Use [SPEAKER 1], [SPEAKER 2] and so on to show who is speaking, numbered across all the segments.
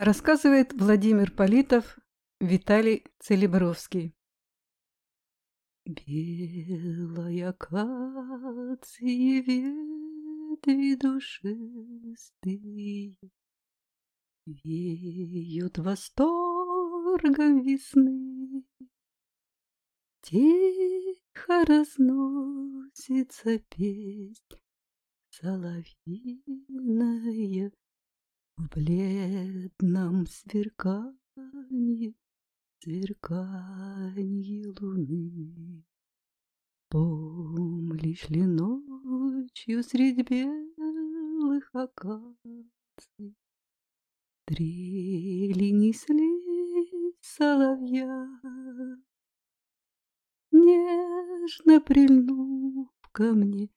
[SPEAKER 1] Рассказывает Владимир Политов, Виталий Целебровский. Белая акации ветви душистые Веют восторгом весны. Тихо разносится песнь соловьиная в бледном сверкании, сверкании луны. Помнишь ли ночью средь белых акаций? Трели несли соловья, Нежно прильнув ко мне,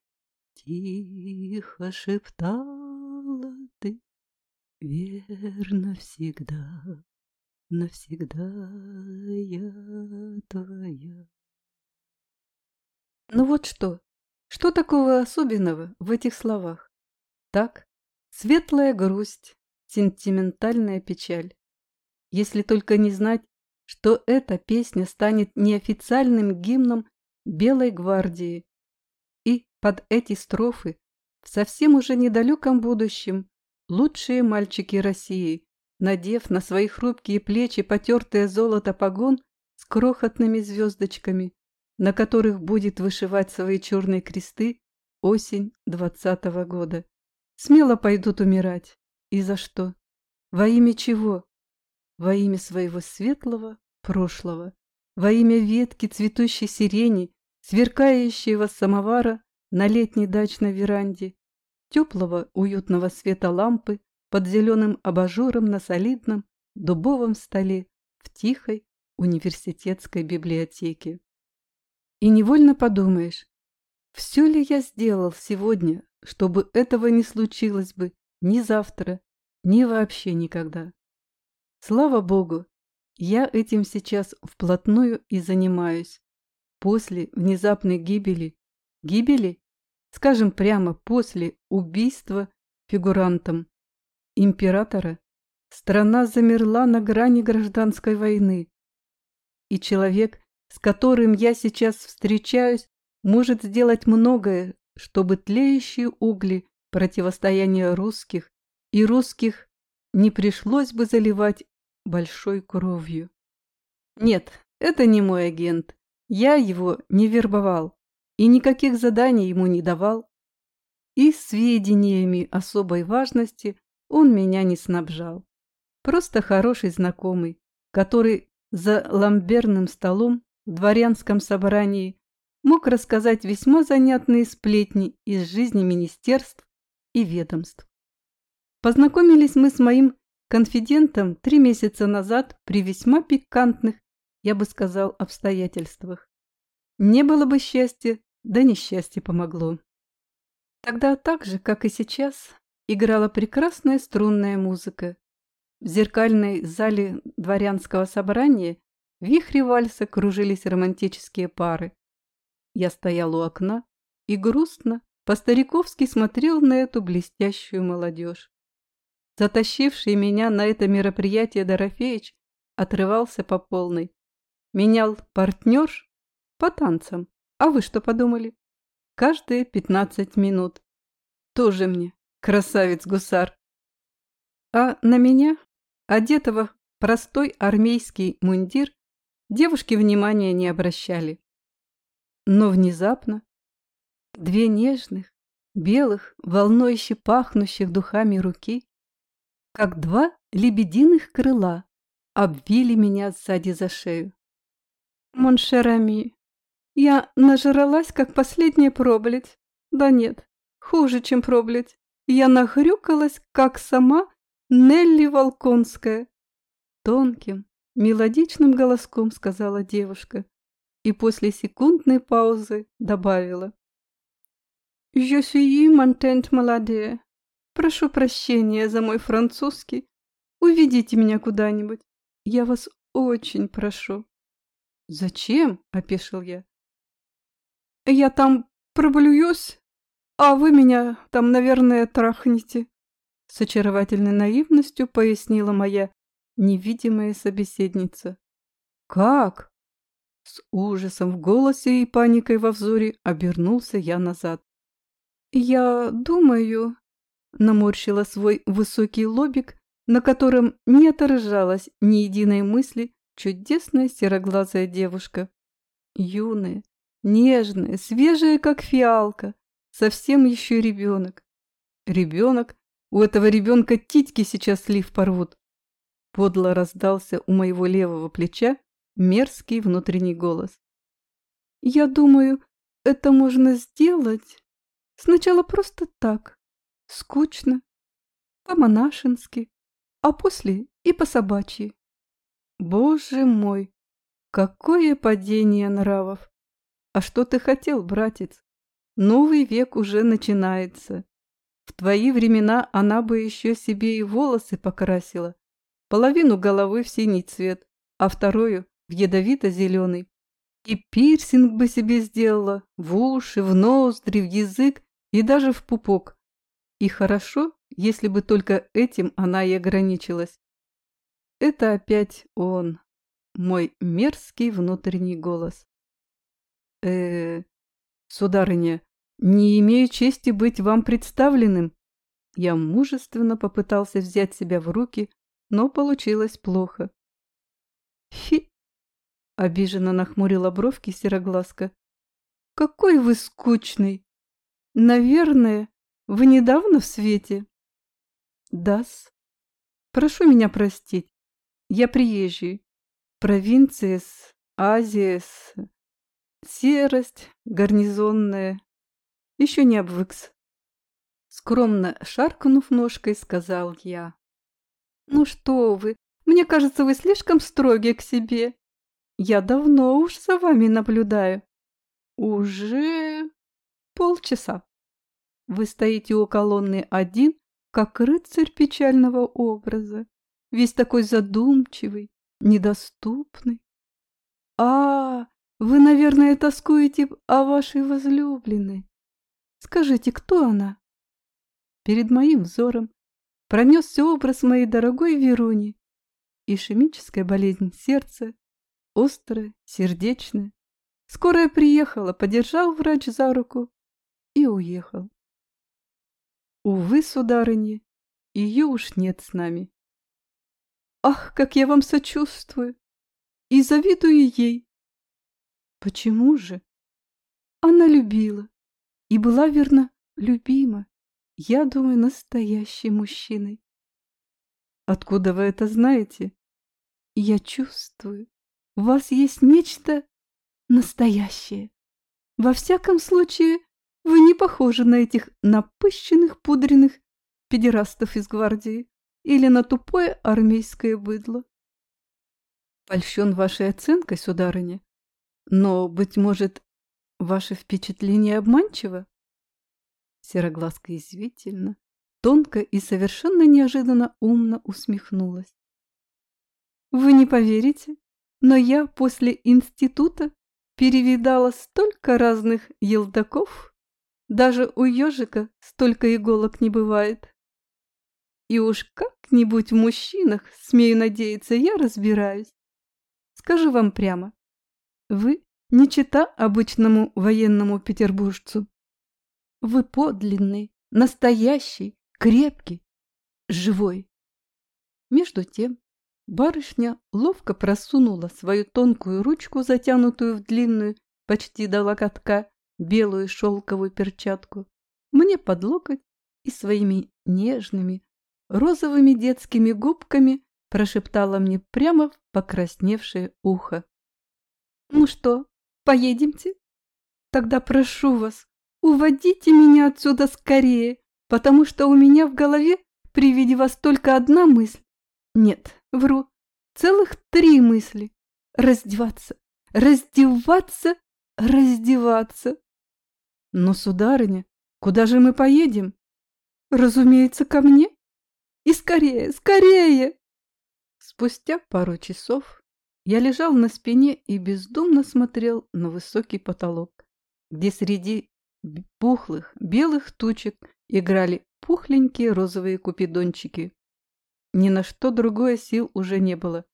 [SPEAKER 1] Тихо шептала ты Верно всегда, навсегда я твоя. Ну вот что, что такого особенного в этих словах? Так, светлая грусть, сентиментальная печаль. Если только не знать, что эта песня станет неофициальным гимном Белой гвардии. И под эти строфы в совсем уже недалеком будущем Лучшие мальчики России, надев на свои хрупкие плечи потертое золото погон с крохотными звездочками, на которых будет вышивать свои черные кресты осень двадцатого года. Смело пойдут умирать. И за что? Во имя чего? Во имя своего светлого прошлого, во имя ветки цветущей сирени, сверкающего самовара на летней дачной веранде, теплого уютного света лампы под зеленым абажуром на солидном дубовом столе в тихой университетской библиотеке. И невольно подумаешь, все ли я сделал сегодня, чтобы этого не случилось бы ни завтра, ни вообще никогда. Слава Богу, я этим сейчас вплотную и занимаюсь. После внезапной гибели, гибели скажем прямо после убийства фигурантом императора, страна замерла на грани гражданской войны. И человек, с которым я сейчас встречаюсь, может сделать многое, чтобы тлеющие угли противостояния русских и русских не пришлось бы заливать большой кровью. Нет, это не мой агент. Я его не вербовал и никаких заданий ему не давал. И сведениями особой важности он меня не снабжал. Просто хороший знакомый, который за ламберным столом в дворянском собрании мог рассказать весьма занятные сплетни из жизни министерств и ведомств. Познакомились мы с моим конфидентом три месяца назад при весьма пикантных, я бы сказал, обстоятельствах. Не было бы счастья, да несчастье помогло. Тогда так же, как и сейчас, играла прекрасная струнная музыка. В зеркальной зале дворянского собрания в вихре вальса кружились романтические пары. Я стоял у окна и грустно, по-стариковски смотрел на эту блестящую молодежь. Затащивший меня на это мероприятие Дорофеич отрывался по полной. Менял партнер по танцам. А вы что подумали? Каждые пятнадцать минут. Тоже мне, красавец-гусар. А на меня, одетого в простой армейский мундир, девушки внимания не обращали. Но внезапно две нежных, белых, волнующе пахнущих духами руки, как два лебединых крыла, обвили меня сзади за шею. Моншерами, я нажралась, как последняя пробледь. Да нет, хуже, чем пробледь. Я нахрюкалась, как сама Нелли Волконская. Тонким, мелодичным голоском сказала девушка и после секундной паузы добавила. «Je suis монтент молодая. Прошу прощения за мой французский. Уведите меня куда-нибудь. Я вас очень прошу». «Зачем?» – опешил я. Я там проблююсь, а вы меня там, наверное, трахнете. с очаровательной наивностью пояснила моя невидимая собеседница. «Как?» С ужасом в голосе и паникой во взоре обернулся я назад. «Я думаю...» — наморщила свой высокий лобик, на котором не отражалось ни единой мысли чудесная сероглазая девушка. Юная, нежная, свежая, как фиалка, совсем еще ребенок. Ребенок? У этого ребенка титьки сейчас слив порвут. Подло раздался у моего левого плеча мерзкий внутренний голос. «Я думаю, это можно сделать сначала просто так, скучно, по-монашенски, а после и по-собачьи. Боже мой, какое падение нравов! А что ты хотел, братец? Новый век уже начинается. В твои времена она бы еще себе и волосы покрасила, половину головы в синий цвет, а вторую в ядовито-зеленый. И пирсинг бы себе сделала в уши, в ноздри, в язык и даже в пупок. И хорошо, если бы только этим она и ограничилась. Это опять он, мой мерзкий внутренний голос. Э, сударыня, не имею чести быть вам представленным. Я мужественно попытался взять себя в руки, но получилось плохо. Фи! Обиженно нахмурила бровки сероглазка. «Какой вы скучный! Наверное, вы недавно в свете?» «Да-с. Прошу меня простить. Я приезжий. Провинция с Азия с... Серость гарнизонная. Еще не обвыкс». Скромно шаркнув ножкой, сказал я. «Ну что вы, мне кажется, вы слишком строги к себе. Я давно уж за вами наблюдаю. Уже полчаса. Вы стоите у колонны один, как рыцарь печального образа, весь такой задумчивый, недоступный. А, вы, наверное, тоскуете о вашей возлюбленной. Скажите, кто она? Перед моим взором пронесся образ моей дорогой Веруни, ишемическая болезнь сердца, острая, сердечная. Скорая приехала, подержал врач за руку и уехал. Увы, сударыня, ее уж нет с нами. Ах, как я вам сочувствую и завидую ей. Почему же? Она любила и была, верно, любима. Я думаю, настоящей мужчиной. Откуда вы это знаете? Я чувствую. У вас есть нечто настоящее. Во всяком случае, вы не похожи на этих напыщенных, пудренных педерастов из гвардии или на тупое армейское быдло. Польщен вашей оценкой, сударыня, но, быть может, ваше впечатление обманчиво? Сероглазка извительно, тонко и совершенно неожиданно умно усмехнулась. Вы не поверите, но я после института перевидала столько разных елдаков, даже у ежика столько иголок не бывает. И уж как-нибудь в мужчинах, смею надеяться, я разбираюсь. Скажу вам прямо, вы не чита обычному военному петербуржцу. Вы подлинный, настоящий, крепкий, живой. Между тем, Барышня ловко просунула свою тонкую ручку, затянутую в длинную, почти до локотка, белую шелковую перчатку, мне под локоть и своими нежными, розовыми детскими губками прошептала мне прямо в покрасневшее ухо. «Ну что, поедемте? Тогда прошу вас, уводите меня отсюда скорее, потому что у меня в голове при виде вас только одна мысль. Нет, Вру. Целых три мысли. Раздеваться, раздеваться, раздеваться. Но, сударыня, куда же мы поедем? Разумеется, ко мне. И скорее, скорее! Спустя пару часов я лежал на спине и бездумно смотрел на высокий потолок, где среди пухлых белых тучек играли пухленькие розовые купидончики. Ни на что другое сил уже не было.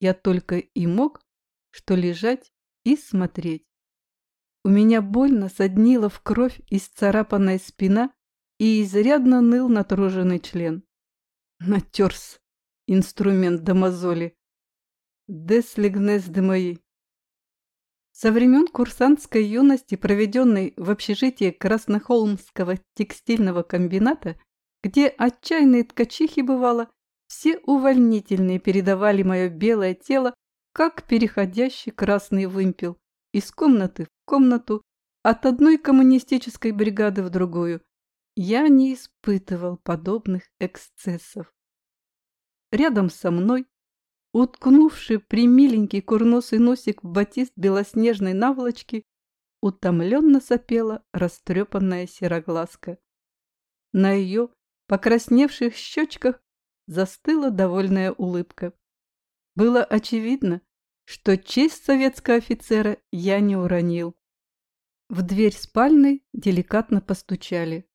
[SPEAKER 1] Я только и мог, что лежать и смотреть. У меня больно соднила в кровь исцарапанная спина и изрядно ныл натруженный член. Натерс инструмент до мозоли. Деслигнес де. Со времен курсантской юности, проведенной в общежитии Краснохолмского текстильного комбината, где отчаянные ткачихи бывало, все увольнительные передавали мое белое тело, как переходящий красный вымпел, из комнаты в комнату, от одной коммунистической бригады в другую. Я не испытывал подобных эксцессов. Рядом со мной уткнувший примиленький курносый носик в батист белоснежной наволочки, утомленно сопела растрепанная сероглазка. На ее покрасневших щечках застыла довольная улыбка. Было очевидно, что честь советского офицера я не уронил. В дверь спальной деликатно постучали.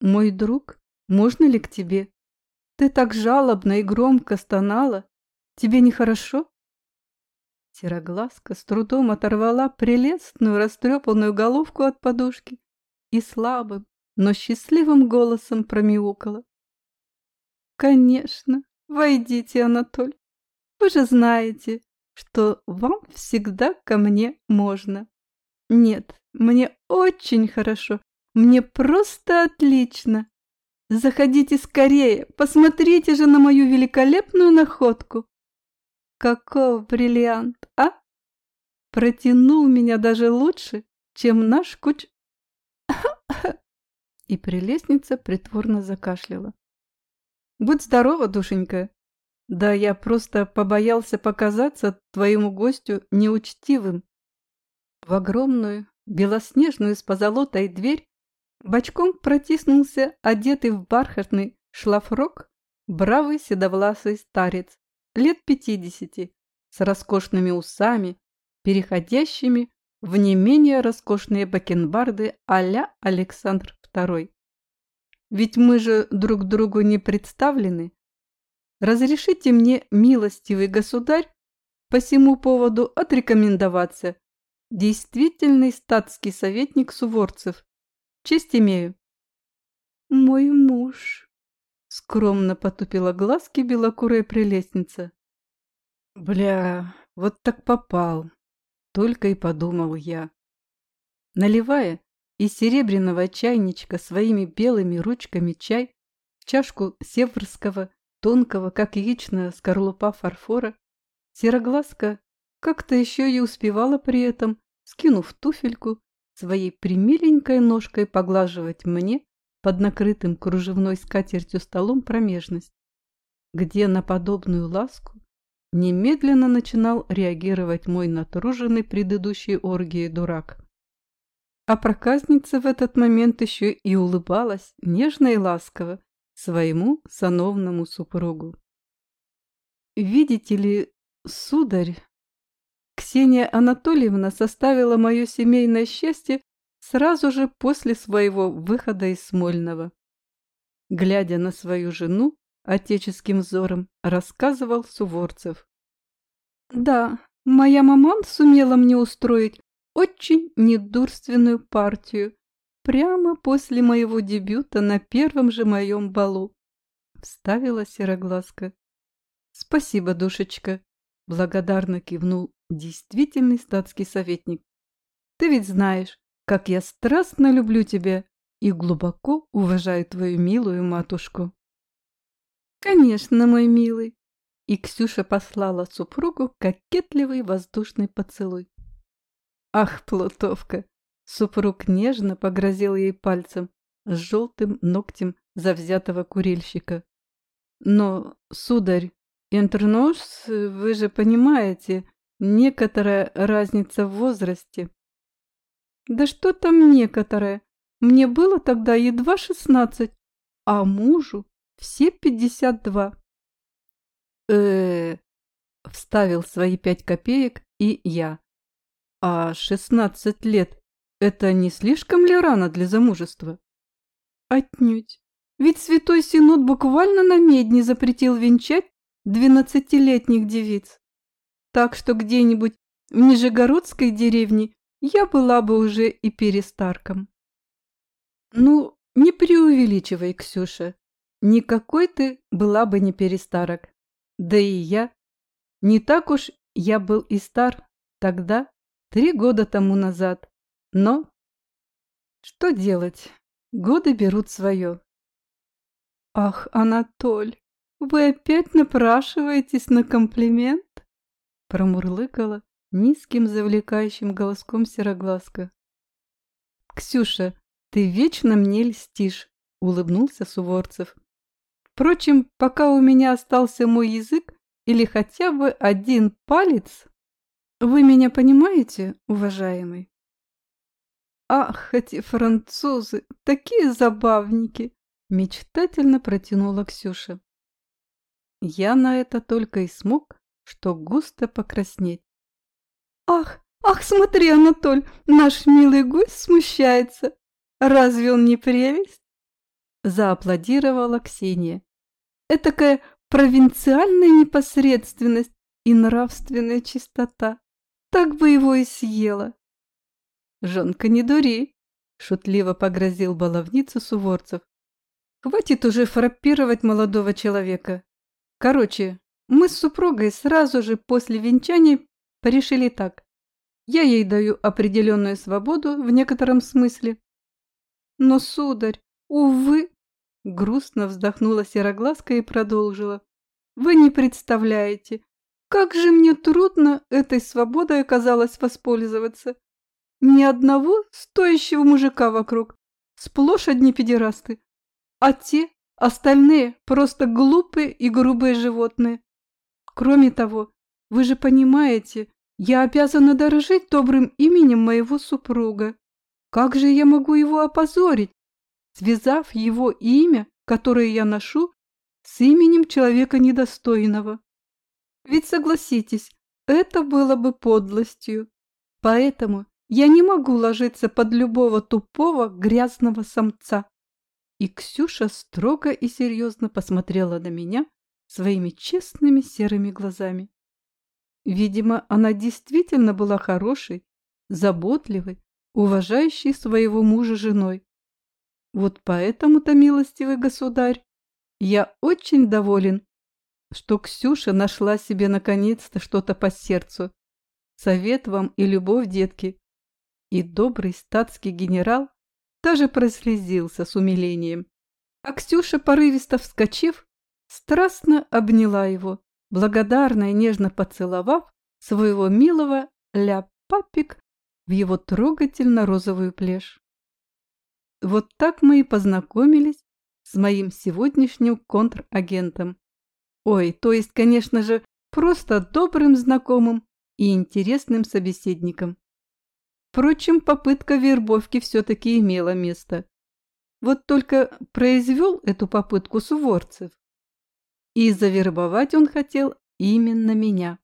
[SPEAKER 1] «Мой друг, можно ли к тебе? Ты так жалобно и громко стонала, Тебе нехорошо?» Сероглазка с трудом оторвала прелестную растрепанную головку от подушки и слабым, но счастливым голосом промяукала. «Конечно, войдите, Анатоль. Вы же знаете, что вам всегда ко мне можно. Нет, мне очень хорошо, мне просто отлично. Заходите скорее, посмотрите же на мою великолепную находку. Каков бриллиант, а? Протянул меня даже лучше, чем наш куч... И прелестница притворно закашляла. Будь здорова, душенька. Да я просто побоялся показаться твоему гостю неучтивым. В огромную, белоснежную с позолотой дверь бочком протиснулся одетый в бархатный шлафрок бравый седовласый старец лет пятидесяти, с роскошными усами, переходящими в не менее роскошные бакенбарды а-ля Александр II. Ведь мы же друг другу не представлены. Разрешите мне, милостивый государь, по всему поводу отрекомендоваться. Действительный статский советник Суворцев. Честь имею. Мой муж. Скромно потупила глазки белокурая прелестница. Бля, вот так попал. Только и подумал я. Наливая из серебряного чайничка своими белыми ручками чай в чашку северского, тонкого, как яичная скорлупа фарфора, сероглазка как-то еще и успевала при этом, скинув туфельку, своей примиленькой ножкой поглаживать мне под накрытым кружевной скатертью столом промежность, где на подобную ласку немедленно начинал реагировать мой натруженный предыдущей оргией дурак. А проказница в этот момент еще и улыбалась нежно и ласково своему сановному супругу. «Видите ли, сударь, Ксения Анатольевна составила мое семейное счастье сразу же после своего выхода из Смольного. Глядя на свою жену, отеческим взором рассказывал Суворцев. «Да, моя маман сумела мне устроить очень недурственную партию прямо после моего дебюта на первом же моем балу», — вставила Сероглазка. «Спасибо, душечка», — благодарно кивнул действительный статский советник. «Ты ведь знаешь, как я страстно люблю тебя и глубоко уважаю твою милую матушку. Конечно, мой милый. И Ксюша послала супругу кокетливый воздушный поцелуй. Ах, плутовка! Супруг нежно погрозил ей пальцем с желтым ногтем завзятого курильщика. Но, сударь, интернос, вы же понимаете, некоторая разница в возрасте. Да что там некоторое? Мне было тогда едва шестнадцать, а мужу все пятьдесят два. э вставил свои пять копеек и я. А шестнадцать лет – это не слишком ли рано для замужества? Отнюдь. Ведь Святой Синод буквально на медне запретил венчать двенадцатилетних девиц. Так что где-нибудь в Нижегородской деревне я была бы уже и перестарком. Ну, не преувеличивай, Ксюша. Никакой ты была бы не перестарок. Да и я. Не так уж я был и стар тогда, три года тому назад. Но что делать? Годы берут свое. Ах, Анатоль, вы опять напрашиваетесь на комплимент? Промурлыкала низким завлекающим голоском сероглазка. «Ксюша, ты вечно мне льстишь», — улыбнулся Суворцев. «Впрочем, пока у меня остался мой язык или хотя бы один палец, вы меня понимаете, уважаемый?» «Ах, эти французы, такие забавники!» — мечтательно протянула Ксюша. Я на это только и смог, что густо покраснеть. «Ах, ах, смотри, Анатоль, наш милый гость смущается. Разве он не прелесть?» Зааплодировала Ксения. «Этакая провинциальная непосредственность и нравственная чистота. Так бы его и съела». «Жонка, не дури!» — шутливо погрозил баловницу Суворцев. «Хватит уже фраппировать молодого человека. Короче, мы с супругой сразу же после венчания Порешили так. Я ей даю определенную свободу в некотором смысле. Но, сударь, увы, грустно вздохнула сероглазка и продолжила. Вы не представляете, как же мне трудно этой свободой оказалось воспользоваться. Ни одного стоящего мужика вокруг, сплошь одни педерасты, а те, остальные, просто глупые и грубые животные. Кроме того, вы же понимаете, я обязана дорожить добрым именем моего супруга. Как же я могу его опозорить, связав его имя, которое я ношу, с именем человека недостойного? Ведь согласитесь, это было бы подлостью. Поэтому я не могу ложиться под любого тупого грязного самца. И Ксюша строго и серьезно посмотрела на меня своими честными серыми глазами. Видимо, она действительно была хорошей, заботливой, уважающей своего мужа женой. Вот поэтому-то, милостивый государь, я очень доволен, что Ксюша нашла себе наконец-то что-то по сердцу. Совет вам и любовь, детки. И добрый статский генерал даже прослезился с умилением. А Ксюша, порывисто вскочив, страстно обняла его благодарно и нежно поцеловав своего милого ля-папик в его трогательно-розовую плешь. Вот так мы и познакомились с моим сегодняшним контрагентом. Ой, то есть, конечно же, просто добрым знакомым и интересным собеседником. Впрочем, попытка вербовки все-таки имела место. Вот только произвел эту попытку Суворцев и завербовать он хотел именно меня.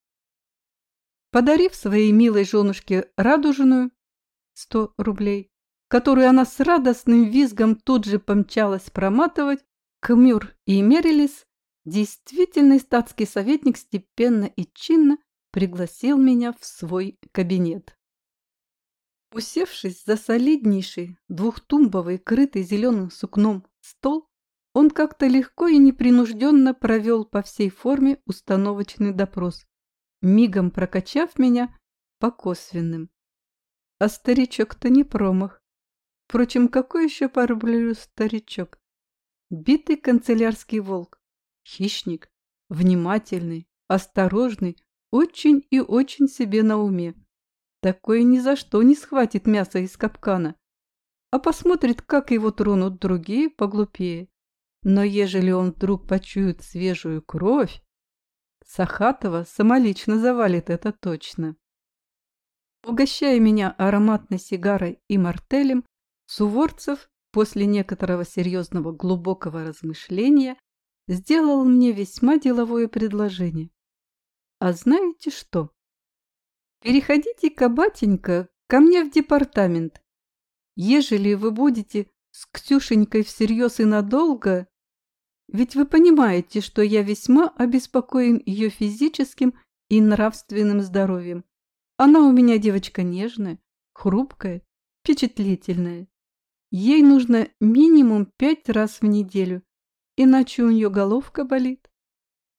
[SPEAKER 1] Подарив своей милой женушке радужную сто рублей, которую она с радостным визгом тут же помчалась проматывать, Кмюр и Мерилис, действительный статский советник степенно и чинно пригласил меня в свой кабинет. Усевшись за солиднейший двухтумбовый, крытый зеленым сукном стол, он как-то легко и непринужденно провел по всей форме установочный допрос, мигом прокачав меня по косвенным. А старичок-то не промах. Впрочем, какой еще парблю старичок? Битый канцелярский волк, хищник, внимательный, осторожный, очень и очень себе на уме. Такой ни за что не схватит мясо из капкана, а посмотрит, как его тронут другие поглупее. Но ежели он вдруг почует свежую кровь, Сахатова самолично завалит это точно. Угощая меня ароматной сигарой и мартелем, Суворцев после некоторого серьезного глубокого размышления сделал мне весьма деловое предложение. А знаете что? Переходите-ка, батенька, ко мне в департамент. Ежели вы будете с Ксюшенькой всерьез и надолго, ведь вы понимаете, что я весьма обеспокоен ее физическим и нравственным здоровьем. Она у меня девочка нежная, хрупкая, впечатлительная. Ей нужно минимум пять раз в неделю, иначе у нее головка болит.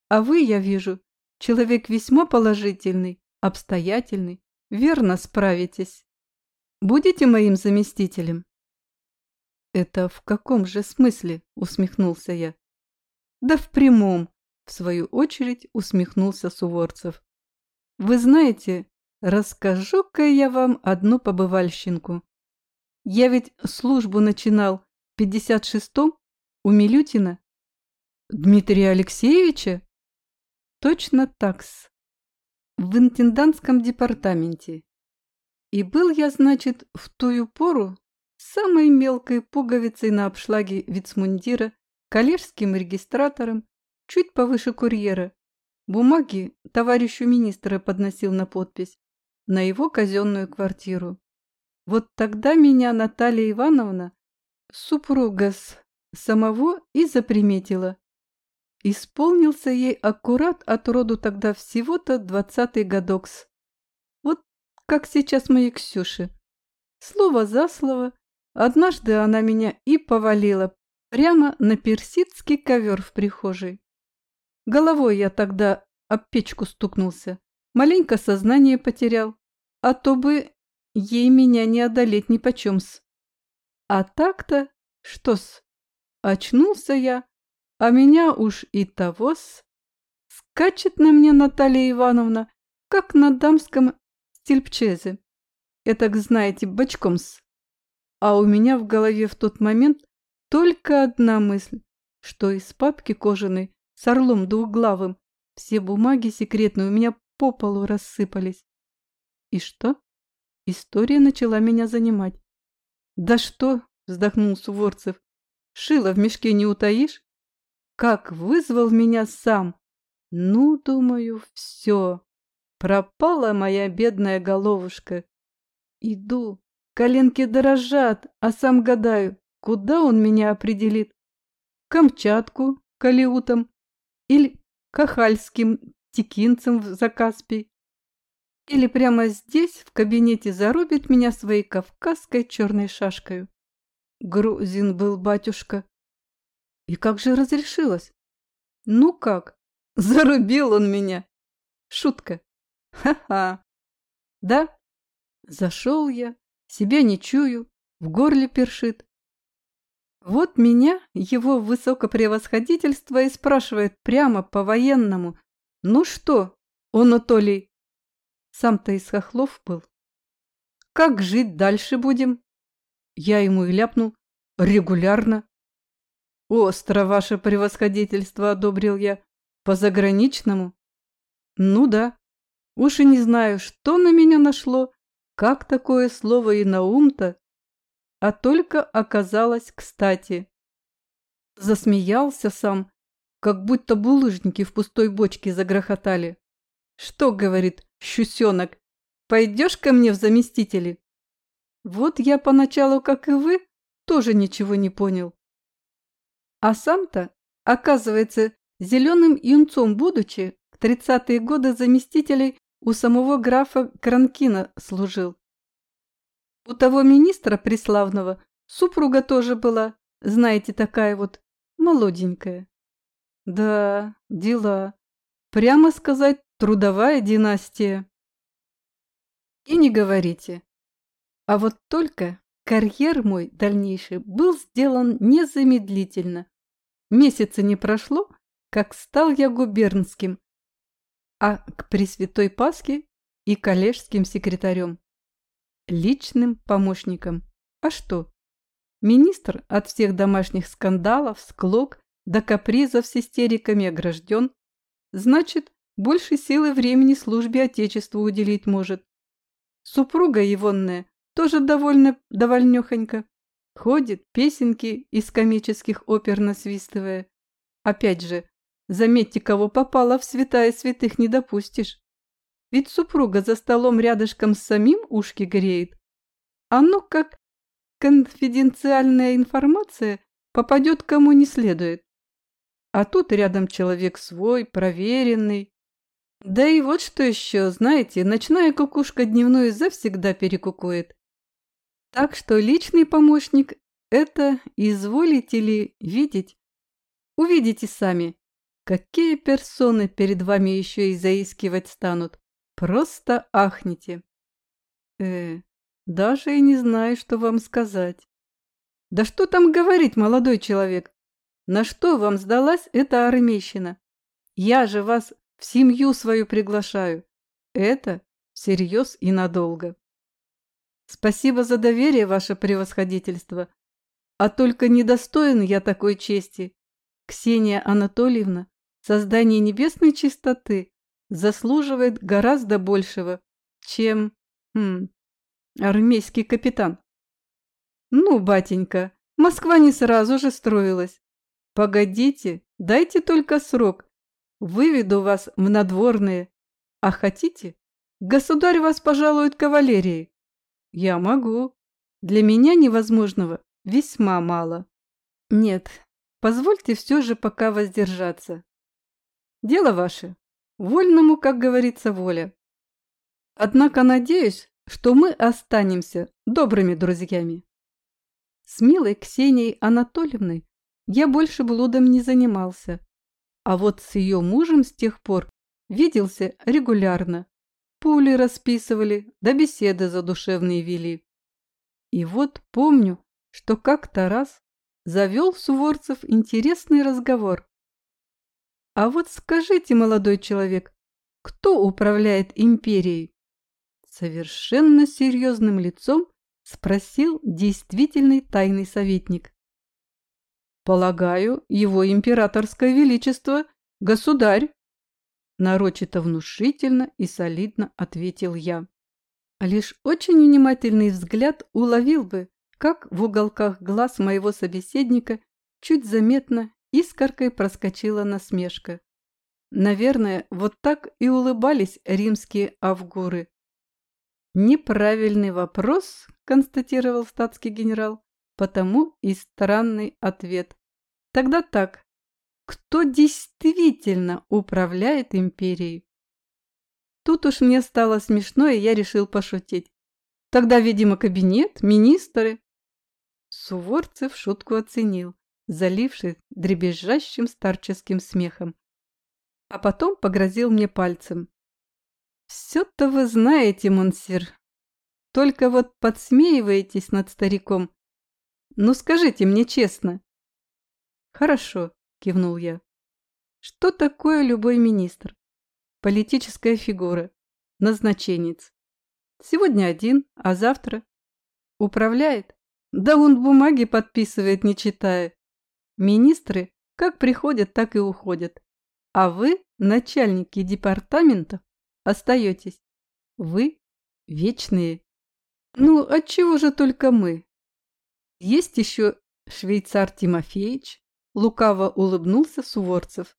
[SPEAKER 1] А вы, я вижу, человек весьма положительный, обстоятельный, верно справитесь. Будете моим заместителем? Это в каком же смысле? Усмехнулся я. Да в прямом, в свою очередь усмехнулся Суворцев. Вы знаете, расскажу-ка я вам одну побывальщинку. Я ведь службу начинал в 56-м у Милютина. Дмитрия Алексеевича? Точно такс. В интендантском департаменте. И был я, значит, в ту пору самой мелкой пуговицей на обшлаге вицмундира, коллежским регистратором, чуть повыше курьера. Бумаги товарищу министра подносил на подпись на его казенную квартиру. Вот тогда меня Наталья Ивановна, супруга с самого, и заприметила. Исполнился ей аккурат от роду тогда всего-то двадцатый годокс. Вот как сейчас моей Ксюше. Слово за слово, однажды она меня и повалила прямо на персидский ковер в прихожей. Головой я тогда об печку стукнулся, маленько сознание потерял, а то бы ей меня не одолеть ни почем-с. А так-то, что-с, очнулся я, а меня уж и того-с. Скачет на мне Наталья Ивановна, как на дамском стильпчезе. Это, знаете, бочком-с. А у меня в голове в тот момент только одна мысль, что из папки кожаной с орлом двуглавым все бумаги секретные у меня по полу рассыпались. И что? История начала меня занимать. «Да что?» – вздохнул Суворцев. «Шило в мешке не утаишь? Как вызвал меня сам? Ну, думаю, все. Пропала моя бедная головушка. Иду, коленки дрожат, а сам гадаю, куда он меня определит? Камчатку, Калиутом или Кахальским текинцем в Закаспий? Или прямо здесь, в кабинете, зарубит меня своей кавказской черной шашкой. Грузин был батюшка. И как же разрешилось? Ну как? Зарубил он меня. Шутка. Ха-ха. Да? Зашел я, себя не чую, в горле першит. Вот меня, его высокопревосходительство, и спрашивает прямо по-военному. Ну что, Анатолий, сам-то из хохлов был. Как жить дальше будем? Я ему и ляпнул. Регулярно. Остро ваше превосходительство, одобрил я. По заграничному? Ну да. Уж и не знаю, что на меня нашло, как такое слово и на ум-то, а только оказалось кстати. Засмеялся сам, как будто булыжники в пустой бочке загрохотали. Что, говорит, щусенок, пойдешь ко мне в заместители? Вот я поначалу, как и вы, тоже ничего не понял. А сам-то, оказывается, зеленым юнцом будучи, в тридцатые годы заместителей у самого графа Кранкина служил. У того министра преславного супруга тоже была, знаете, такая вот молоденькая. Да, дела. Прямо сказать, Трудовая династия. И не говорите. А вот только карьер мой дальнейший был сделан незамедлительно. Месяца не прошло, как стал я губернским, а к Пресвятой Пасхе и коллежским секретарем. Личным помощником. А что? Министр от всех домашних скандалов, склок до капризов с истериками огражден. Значит, больше силы времени службе Отечеству уделить может. Супруга Егонная тоже довольно довольнёхонько. Ходит, песенки из комических опер насвистывая. Опять же, заметьте, кого попало в святая святых не допустишь. Ведь супруга за столом рядышком с самим ушки греет. А ну как конфиденциальная информация попадет кому не следует. А тут рядом человек свой, проверенный. Да и вот что еще, знаете, ночная кукушка дневную завсегда перекукует. Так что личный помощник – это, изволите ли видеть, увидите сами, какие персоны перед вами еще и заискивать станут. Просто ахните. Э, даже и не знаю, что вам сказать. Да что там говорить, молодой человек? На что вам сдалась эта армейщина? Я же вас в семью свою приглашаю. Это всерьез и надолго. Спасибо за доверие, ваше превосходительство. А только недостоин я такой чести. Ксения Анатольевна, создание небесной чистоты заслуживает гораздо большего, чем... Хм, армейский капитан. Ну, батенька, Москва не сразу же строилась. Погодите, дайте только срок. Выведу вас в надворные. А хотите, государь вас пожалует кавалерией. Я могу. Для меня невозможного весьма мало. Нет, позвольте все же пока воздержаться. Дело ваше. Вольному, как говорится, воля. Однако надеюсь, что мы останемся добрыми друзьями. С милой Ксенией Анатольевной я больше блудом не занимался, а вот с ее мужем с тех пор виделся регулярно. Пули расписывали, да беседы задушевные вели. И вот помню, что как-то раз завел Суворцев интересный разговор. А вот скажите, молодой человек, кто управляет империей? Совершенно серьезным лицом спросил действительный тайный советник. «Полагаю, его императорское величество – государь!» Нарочито внушительно и солидно ответил я. Лишь очень внимательный взгляд уловил бы, как в уголках глаз моего собеседника чуть заметно искоркой проскочила насмешка. Наверное, вот так и улыбались римские авгуры, «Неправильный вопрос», – констатировал статский генерал, потому и странный ответ. Тогда так. Кто действительно управляет империей? Тут уж мне стало смешно, и я решил пошутить. Тогда, видимо, кабинет, министры. Суворцев шутку оценил, заливший дребезжащим старческим смехом. А потом погрозил мне пальцем. «Все-то вы знаете, монсир. Только вот подсмеиваетесь над стариком. Ну скажите мне честно». «Хорошо», – кивнул я. «Что такое любой министр? Политическая фигура, назначенец. Сегодня один, а завтра? Управляет? Да он бумаги подписывает, не читая. Министры как приходят, так и уходят. А вы, начальники департаментов, остаетесь. Вы вечные. Ну, отчего же только мы? Есть еще швейцар Тимофеевич, лукаво улыбнулся Суворцев.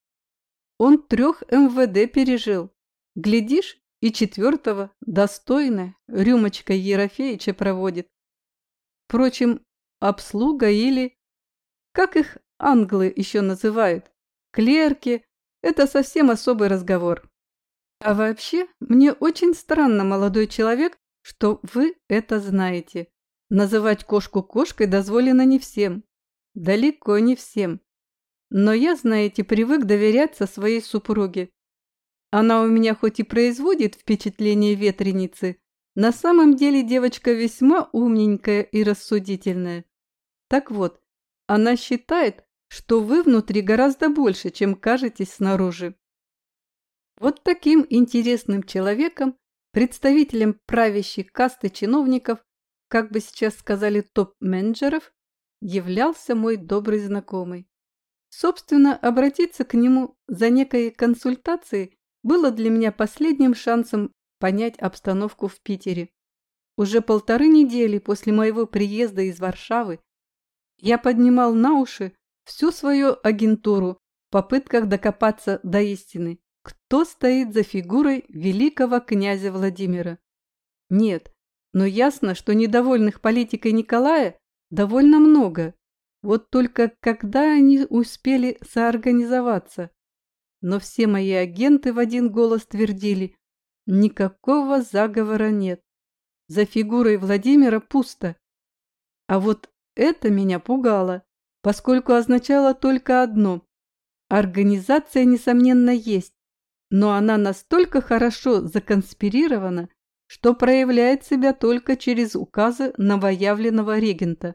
[SPEAKER 1] Он трех МВД пережил. Глядишь, и четвертого, достойно, рюмочка Ерофеича проводит. Впрочем, обслуга или, как их англы еще называют, клерки – это совсем особый разговор. А вообще, мне очень странно, молодой человек, что вы это знаете. Называть кошку кошкой дозволено не всем. Далеко не всем. Но я, знаете, привык доверяться своей супруге. Она у меня хоть и производит впечатление ветреницы, на самом деле девочка весьма умненькая и рассудительная. Так вот, она считает, что вы внутри гораздо больше, чем кажетесь снаружи. Вот таким интересным человеком, представителем правящей касты чиновников, как бы сейчас сказали топ-менеджеров, являлся мой добрый знакомый. Собственно, обратиться к нему за некой консультацией было для меня последним шансом понять обстановку в Питере. Уже полторы недели после моего приезда из Варшавы я поднимал на уши всю свою агентуру в попытках докопаться до истины. Кто стоит за фигурой великого князя Владимира? Нет, но ясно, что недовольных политикой Николая довольно много. Вот только когда они успели соорганизоваться? Но все мои агенты в один голос твердили, никакого заговора нет. За фигурой Владимира пусто. А вот это меня пугало, поскольку означало только одно. Организация, несомненно, есть, но она настолько хорошо законспирирована, что проявляет себя только через указы новоявленного регента.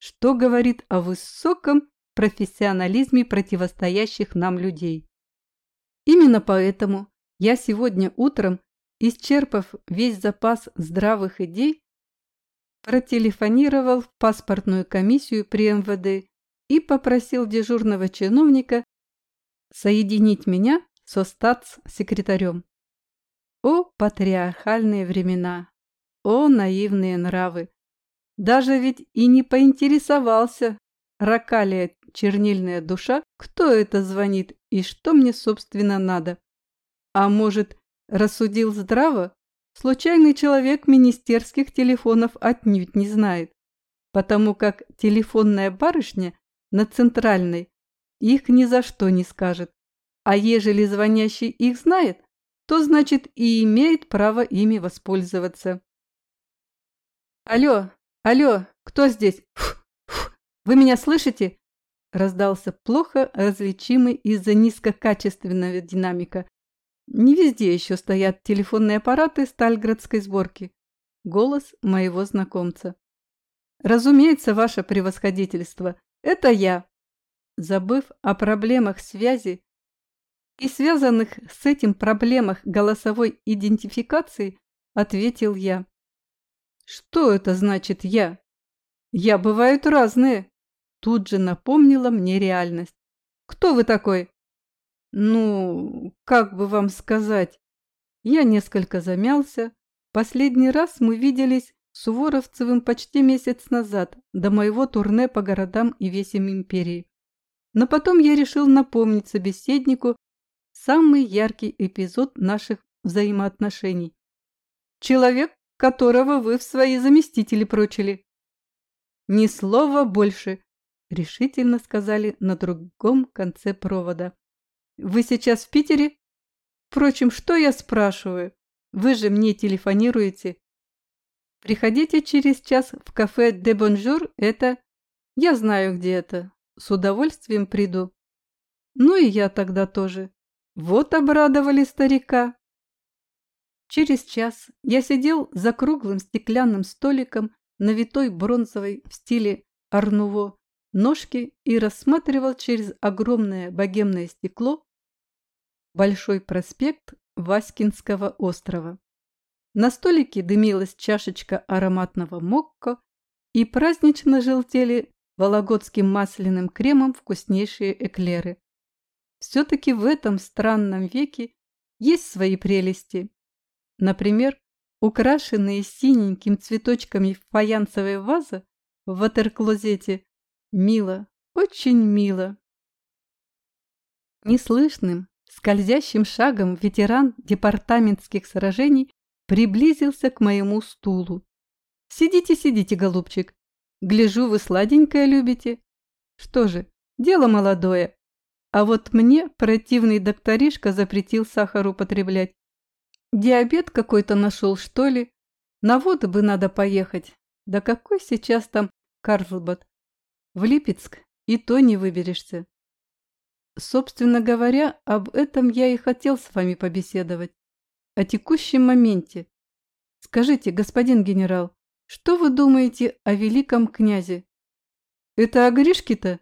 [SPEAKER 1] Что говорит о высоком профессионализме противостоящих нам людей. Именно поэтому я сегодня утром, исчерпав весь запас здравых идей, протелефонировал в паспортную комиссию при МВД и попросил дежурного чиновника соединить меня со статс-секретарем. О, патриархальные времена! О, наивные нравы! Даже ведь и не поинтересовался Ракалия чернильная душа, кто это звонит и что мне, собственно, надо. А может, рассудил здраво? Случайный человек министерских телефонов отнюдь не знает, потому как телефонная барышня на центральной их ни за что не скажет. А ежели звонящий их знает, то значит и имеет право ими воспользоваться. «Алло, алло, кто здесь? Фу, фу, вы меня слышите?» раздался плохо различимый из-за низкокачественного динамика. Не везде еще стоят телефонные аппараты стальградской сборки. Голос моего знакомца. «Разумеется, ваше превосходительство, это я!» Забыв о проблемах связи и связанных с этим проблемах голосовой идентификации, ответил я. «Что это значит «я»? Я бывают разные!» Тут же напомнила мне реальность. «Кто вы такой?» «Ну, как бы вам сказать?» Я несколько замялся. Последний раз мы виделись с Суворовцевым почти месяц назад, до моего турне по городам и весям империи. Но потом я решил напомнить собеседнику самый яркий эпизод наших взаимоотношений. Человек, которого вы в свои заместители прочили. Ни слова больше, решительно сказали на другом конце провода. «Вы сейчас в Питере? Впрочем, что я спрашиваю? Вы же мне телефонируете. Приходите через час в кафе «Де Бонжур», это... Я знаю, где это. С удовольствием приду. Ну и я тогда тоже. Вот обрадовали старика. Через час я сидел за круглым стеклянным столиком на витой бронзовой в стиле Арнуво ножки и рассматривал через огромное богемное стекло большой проспект Васькинского острова. На столике дымилась чашечка ароматного мокко и празднично желтели вологодским масляным кремом вкуснейшие эклеры. Все-таки в этом странном веке есть свои прелести. Например, украшенные синеньким цветочками фаянсовые вазы в ватерклозете Мило, очень мило. Неслышным, скользящим шагом ветеран департаментских сражений приблизился к моему стулу. «Сидите, сидите, голубчик. Гляжу, вы сладенькое любите. Что же, дело молодое. А вот мне противный докторишка запретил сахар употреблять. Диабет какой-то нашел, что ли? На воду бы надо поехать. Да какой сейчас там Карлсбад? В Липецк и то не выберешься. Собственно говоря, об этом я и хотел с вами побеседовать. О текущем моменте. Скажите, господин генерал, что вы думаете о великом князе? Это о Гришке-то?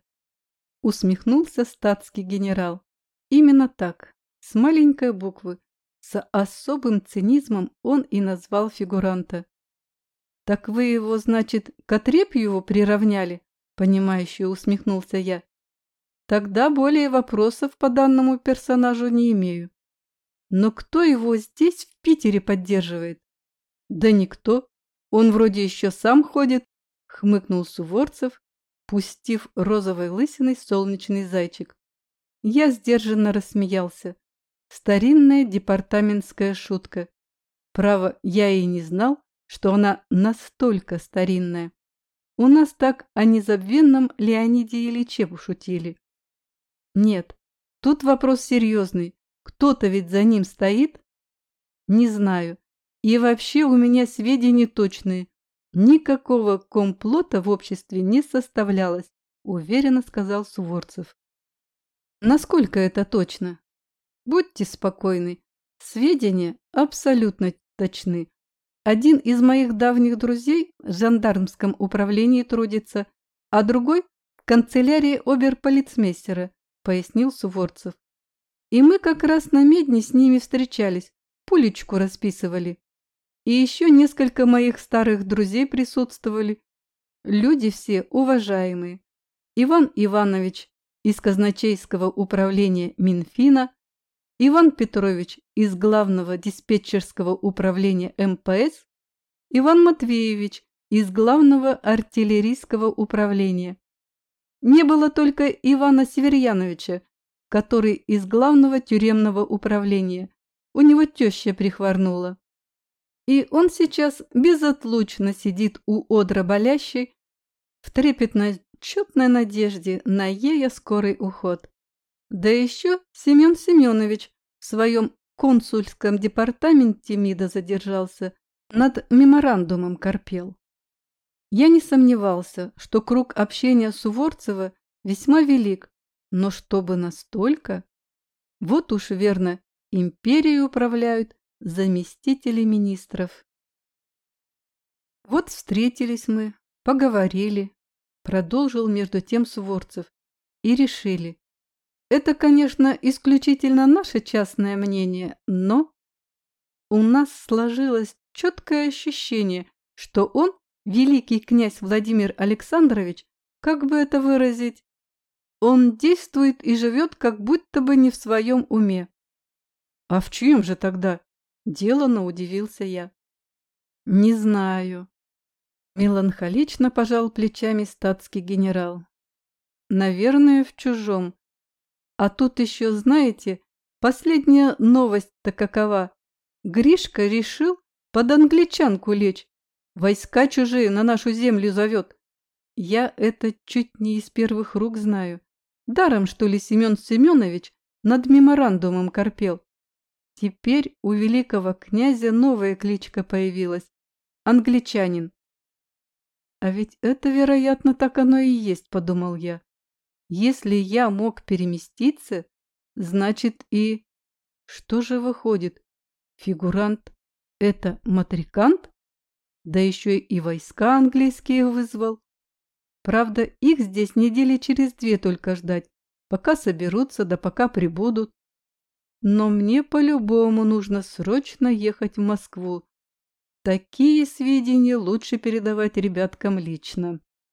[SPEAKER 1] Усмехнулся статский генерал. Именно так, с маленькой буквы, с особым цинизмом он и назвал фигуранта. Так вы его, значит, к Отрепьеву приравняли? Понимающе усмехнулся я. Тогда более вопросов по данному персонажу не имею. Но кто его здесь, в Питере, поддерживает? Да никто. Он вроде еще сам ходит, хмыкнул Суворцев, пустив розовой лысиной солнечный зайчик. Я сдержанно рассмеялся. Старинная департаментская шутка. Право, я и не знал, что она настолько старинная. у нас так о незабвенном Леониде Ильиче пошутили. Нет, тут вопрос серьезный. Кто-то ведь за ним стоит? Не знаю. И вообще у меня сведения точные. Никакого комплота в обществе не составлялось, уверенно сказал Суворцев. Насколько это точно? Будьте спокойны. Сведения абсолютно точны. Один из моих давних друзей в жандармском управлении трудится, а другой в канцелярии оберполицмейстера, пояснил Суворцев. И мы как раз на медне с ними встречались, пулечку расписывали. И еще несколько моих старых друзей присутствовали. Люди все уважаемые. Иван Иванович из казначейского управления Минфина, Иван Петрович из главного диспетчерского управления МПС, Иван Матвеевич из главного артиллерийского управления. Не было только Ивана Северьяновича, который из главного тюремного управления. У него теща прихворнула. И он сейчас безотлучно сидит у одра болящей в трепетной четной надежде на ея скорый уход. Да еще Семен Семенович в своем консульском департаменте МИДа задержался, над меморандумом корпел. Я не сомневался, что круг общения Суворцева весьма велик, но чтобы настолько? Вот уж верно, империей управляют заместители министров. Вот встретились мы, поговорили, продолжил между тем Суворцев, и решили. Это, конечно, исключительно наше частное мнение, но у нас сложилось четкое ощущение, что он, великий князь Владимир Александрович, как бы это выразить, он действует и живет как будто бы не в своем уме. А в чьем же тогда? Делано удивился я. Не знаю. Меланхолично пожал плечами статский генерал. Наверное, в чужом. А тут еще, знаете, последняя новость-то какова. Гришка решил под англичанку лечь. Войска чужие на нашу землю зовет. Я это чуть не из первых рук знаю. Даром, что ли, Семен Семенович над меморандумом корпел. Теперь у великого князя новая кличка появилась – англичанин. А ведь это, вероятно, так оно и есть, подумал я. Если я мог переместиться, значит и... Что же выходит? Фигурант – это матрикант? Да еще и войска английские вызвал. Правда, их здесь недели через две только ждать, пока соберутся да пока прибудут. Но мне по-любому нужно срочно ехать в Москву. Такие сведения лучше передавать ребяткам лично.